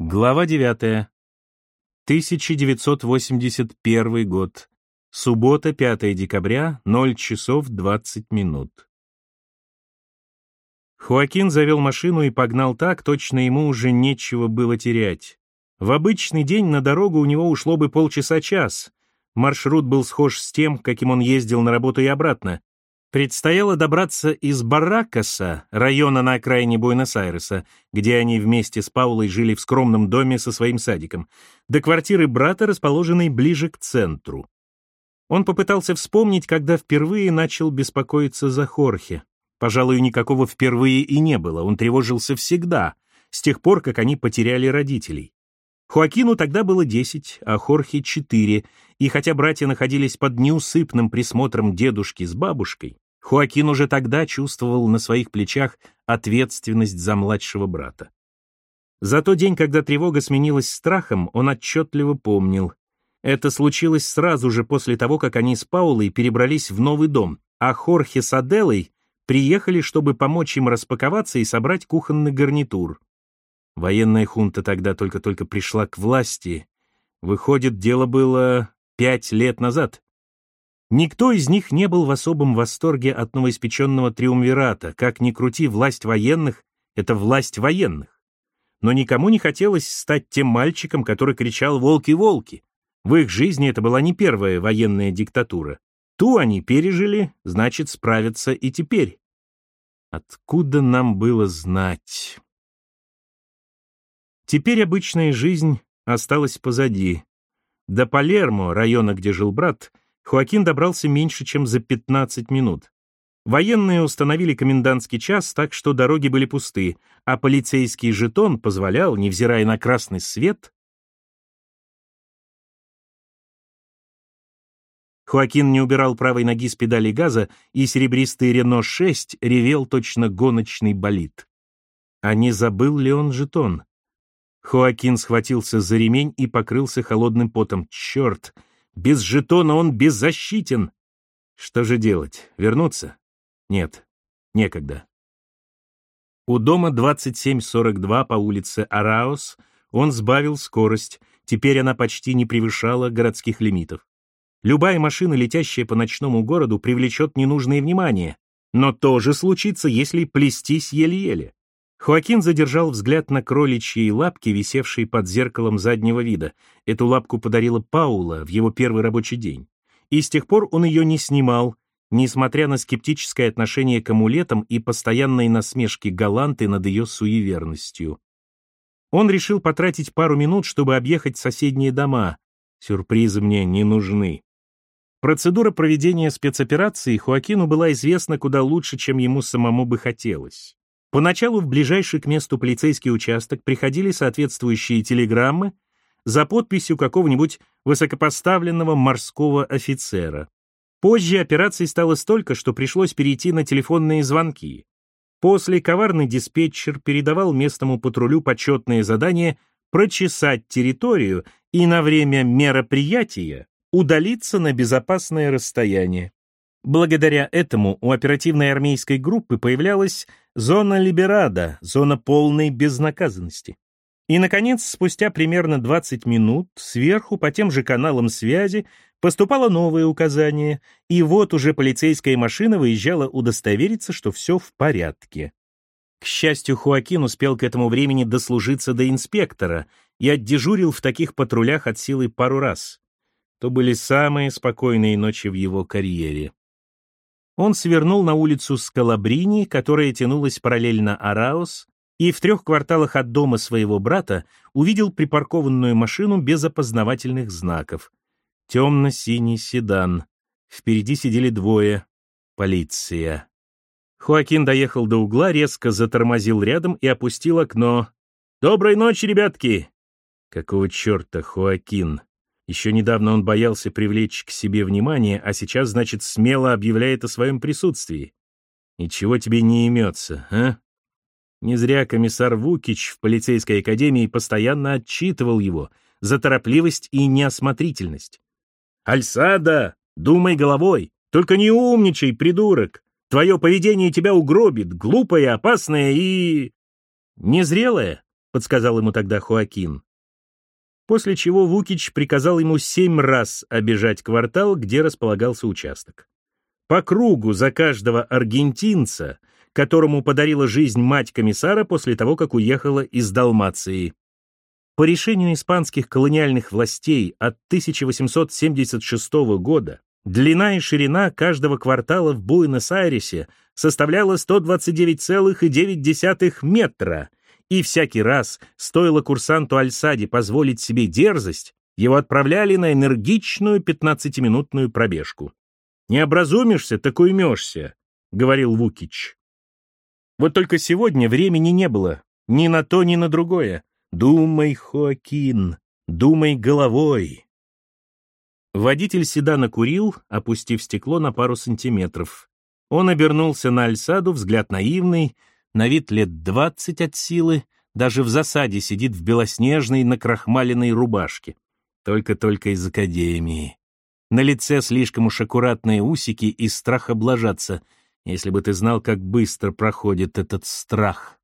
Глава 9. 1981 год. Суббота, 5 декабря, 0 часов 20 минут. Хуакин завел машину и погнал так, точно ему уже нечего было терять. В обычный день на дорогу у него ушло бы полчаса-час. Маршрут был схож с тем, каким он ездил на работу и обратно, Предстояло добраться из Баракаса, района на окраине Буэнос-Айреса, где они вместе с Паулой жили в скромном доме со своим садиком, до квартиры брата, расположенной ближе к центру. Он попытался вспомнить, когда впервые начал беспокоиться за Хорхе. Пожалуй, никакого впервые и не было, он тревожился всегда, с тех пор, как они потеряли родителей. Хуакину тогда было 10, а Хорхе — 4, и хотя братья находились под неусыпным присмотром дедушки с бабушкой, Хуакин уже тогда чувствовал на своих плечах ответственность за младшего брата. За тот день, когда тревога сменилась страхом, он отчетливо помнил. Это случилось сразу же после того, как они с Паулой перебрались в новый дом, а Хорхе с Аделой приехали, чтобы помочь им распаковаться и собрать кухонный гарнитур. Военная хунта тогда только-только пришла к власти. Выходит, дело было пять лет назад. Никто из них не был в особом восторге от новоиспеченного триумвирата. Как ни крути, власть военных — это власть военных. Но никому не хотелось стать тем мальчиком, который кричал «Волки, волки!». В их жизни это была не первая военная диктатура. Ту они пережили, значит, справятся и теперь. Откуда нам было знать? Теперь обычная жизнь осталась позади. До Палермо, района, где жил брат, Хуакин добрался меньше, чем за 15 минут. Военные установили комендантский час, так что дороги были пусты, а полицейский жетон позволял, невзирая на красный свет, Хуакин не убирал правой ноги с педали газа, и серебристый Рено-6 ревел точно гоночный болид. А не забыл ли он жетон? Хоакин схватился за ремень и покрылся холодным потом. Черт! Без жетона он беззащитен! Что же делать? Вернуться? Нет, некогда. У дома 2742 по улице Араос он сбавил скорость, теперь она почти не превышала городских лимитов. Любая машина, летящая по ночному городу, привлечет ненужное внимание, но тоже случится, если плестись еле-еле. Хоакин задержал взгляд на кроличьи лапки, висевшие под зеркалом заднего вида. Эту лапку подарила Паула в его первый рабочий день. И с тех пор он ее не снимал, несмотря на скептическое отношение к амулетам и постоянные насмешки Галанты над ее суеверностью. Он решил потратить пару минут, чтобы объехать соседние дома. Сюрпризы мне не нужны. Процедура проведения спецоперации Хуакину была известна куда лучше, чем ему самому бы хотелось. Поначалу в ближайший к месту полицейский участок приходили соответствующие телеграммы за подписью какого-нибудь высокопоставленного морского офицера. Позже операций стало столько, что пришлось перейти на телефонные звонки. После коварный диспетчер передавал местному патрулю почетное задание прочесать территорию и на время мероприятия удалиться на безопасное расстояние. Благодаря этому у оперативной армейской группы появлялась зона либерада, зона полной безнаказанности. И, наконец, спустя примерно 20 минут сверху по тем же каналам связи поступало новое указание, и вот уже полицейская машина выезжала удостовериться, что все в порядке. К счастью, Хуакин успел к этому времени дослужиться до инспектора и отдежурил в таких патрулях от силы пару раз. То были самые спокойные ночи в его карьере он свернул на улицу Скалабрини, которая тянулась параллельно Араос, и в трех кварталах от дома своего брата увидел припаркованную машину без опознавательных знаков. Темно-синий седан. Впереди сидели двое. Полиция. Хоакин доехал до угла, резко затормозил рядом и опустил окно. «Доброй ночи, ребятки!» Какого черта, Хоакин? Еще недавно он боялся привлечь к себе внимание, а сейчас, значит, смело объявляет о своем присутствии. Ничего тебе не имется, а? Не зря комиссар Вукич в полицейской академии постоянно отчитывал его за торопливость и неосмотрительность. «Альсада, думай головой, только не умничай, придурок. Твое поведение тебя угробит, глупое, опасное и... незрелое. — подсказал ему тогда Хуакин. После чего Вукич приказал ему семь раз обижать квартал, где располагался участок. По кругу за каждого аргентинца, которому подарила жизнь мать комиссара после того, как уехала из Далмации. По решению испанских колониальных властей от 1876 года длина и ширина каждого квартала в Буэнос-Айресе составляла 129,9 метра, и всякий раз, стоило курсанту Альсади позволить себе дерзость, его отправляли на энергичную 15-минутную пробежку. «Не образумишься, так уймешься», — говорил Вукич. Вот только сегодня времени не было ни на то, ни на другое. Думай, Хоакин, думай головой. Водитель седана курил, опустив стекло на пару сантиметров. Он обернулся на Альсаду, взгляд наивный, на вид лет двадцать от силы, даже в засаде сидит в белоснежной накрахмаленной рубашке. Только-только из академии. На лице слишком уж аккуратные усики и страх облажаться, если бы ты знал, как быстро проходит этот страх.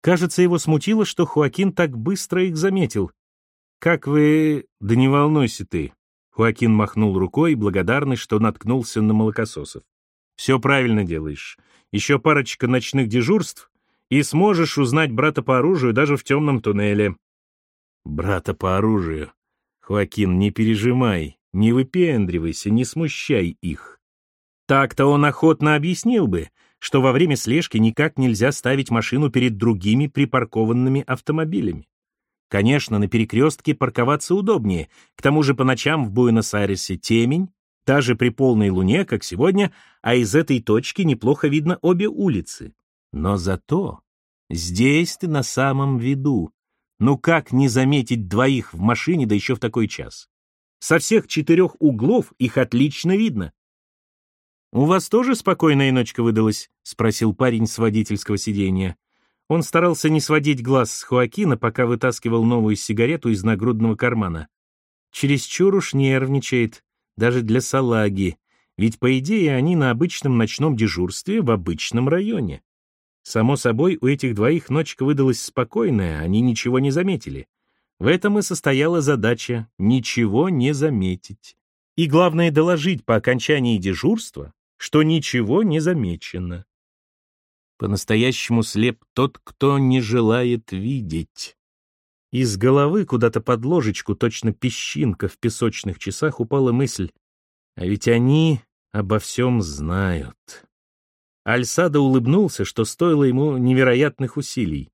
Кажется, его смутило, что Хуакин так быстро их заметил. «Как вы...» «Да не волнуйся ты». Хуакин махнул рукой, благодарный, что наткнулся на молокососов. «Все правильно делаешь. Еще парочка ночных дежурств, и сможешь узнать брата по оружию даже в темном туннеле». «Брата по оружию. Хуакин, не пережимай, не выпендривайся, не смущай их». Так-то он охотно объяснил бы, что во время слежки никак нельзя ставить машину перед другими припаркованными автомобилями. Конечно, на перекрестке парковаться удобнее, к тому же по ночам в Буэнос-Айресе темень, даже при полной луне, как сегодня, а из этой точки неплохо видно обе улицы. Но зато здесь ты на самом виду. Ну как не заметить двоих в машине, да еще в такой час? Со всех четырех углов их отлично видно. «У вас тоже спокойная ночка выдалась?» — спросил парень с водительского сиденья. Он старался не сводить глаз с Хуакина, пока вытаскивал новую сигарету из нагрудного кармана. Чересчур уж нервничает, даже для салаги, ведь, по идее, они на обычном ночном дежурстве в обычном районе. Само собой, у этих двоих ночка выдалась спокойная, они ничего не заметили. В этом и состояла задача — ничего не заметить. И главное — доложить по окончании дежурства, что ничего не замечено. По-настоящему слеп тот, кто не желает видеть. Из головы куда-то под ложечку, точно песчинка в песочных часах, упала мысль, а ведь они обо всем знают. Альсада улыбнулся, что стоило ему невероятных усилий.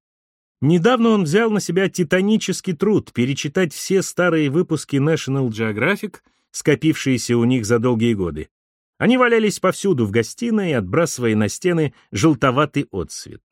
Недавно он взял на себя титанический труд перечитать все старые выпуски National Geographic, скопившиеся у них за долгие годы. Они валялись повсюду в гостиной, отбрасывая на стены желтоватый отсвет.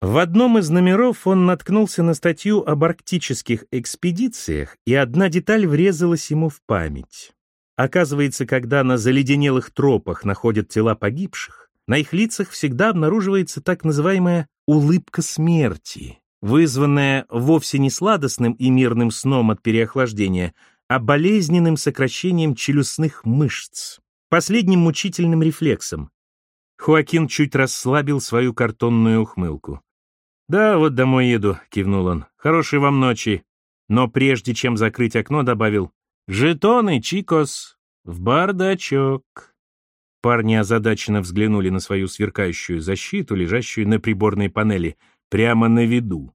В одном из номеров он наткнулся на статью об арктических экспедициях, и одна деталь врезалась ему в память. Оказывается, когда на заледенелых тропах находят тела погибших, на их лицах всегда обнаруживается так называемая «улыбка смерти», вызванная вовсе не сладостным и мирным сном от переохлаждения, а болезненным сокращением челюстных мышц последним мучительным рефлексом. Хуакин чуть расслабил свою картонную ухмылку. «Да, вот домой еду», — кивнул он. «Хорошей вам ночи». Но прежде чем закрыть окно, добавил «Жетоны, Чикос, в бардачок». Парни озадаченно взглянули на свою сверкающую защиту, лежащую на приборной панели, прямо на виду.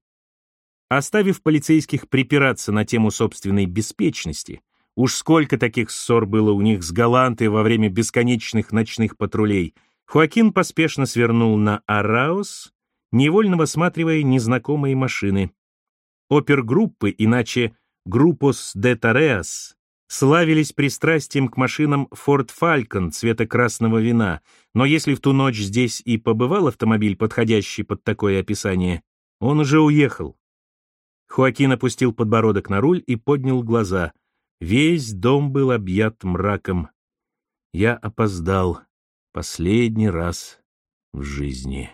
Оставив полицейских припираться на тему собственной беспечности, Уж сколько таких ссор было у них с Галантой во время бесконечных ночных патрулей. Хуакин поспешно свернул на Араос, невольно высматривая незнакомые машины. Опергруппы, иначе «Группос де Тареас», славились пристрастием к машинам Ford Falcon цвета красного вина, но если в ту ночь здесь и побывал автомобиль, подходящий под такое описание, он уже уехал. Хуакин опустил подбородок на руль и поднял глаза — Весь дом был объят мраком. Я опоздал последний раз в жизни.